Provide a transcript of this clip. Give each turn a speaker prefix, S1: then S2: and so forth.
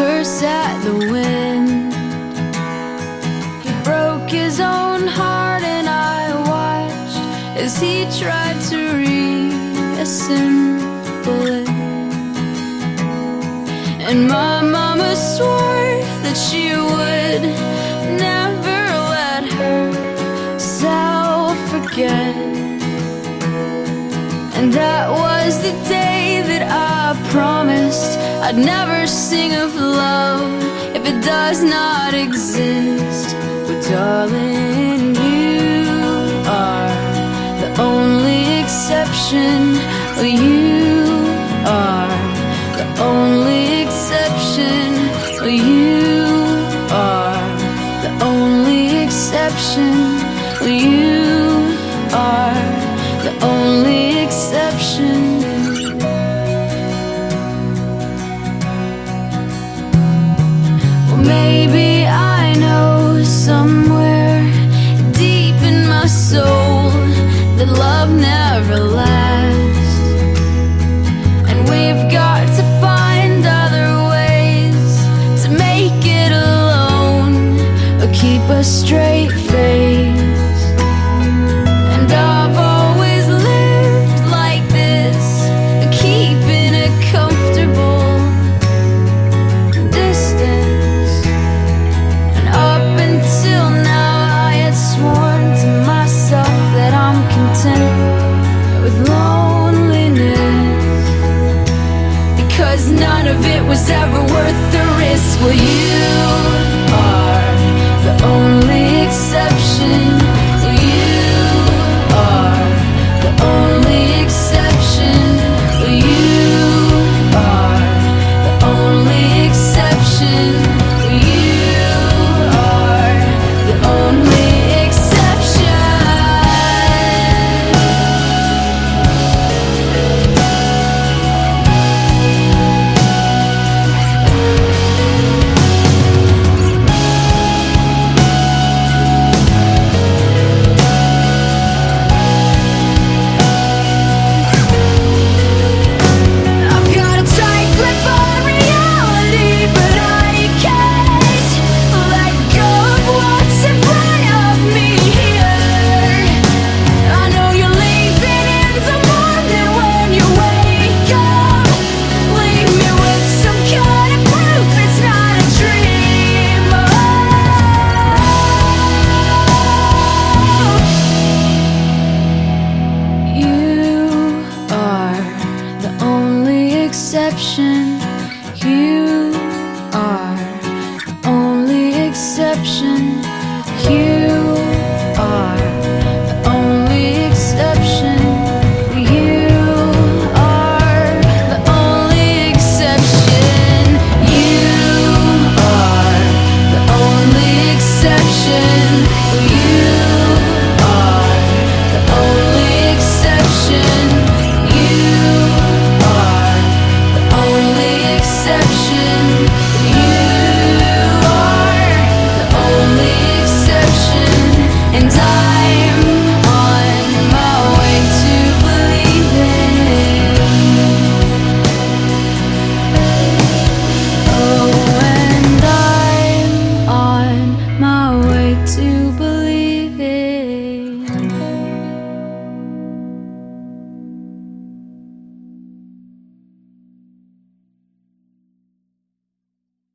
S1: curse at the wind. He broke his own heart, and I watched as he tried to reassemble it. And my mama swore that she would never let herself forget. And that was the day that I promised I'd never sing of love if it does not exist. But darling, you are the only exception. You are the only exception. You are the only exception. You a straight face. And I've always lived like this, keeping a comfortable distance. And up until now, I had sworn to myself that I'm content with loneliness. Because none of it was ever worth the risk. Well, you exception. You are the only exception. You are the only exception. exception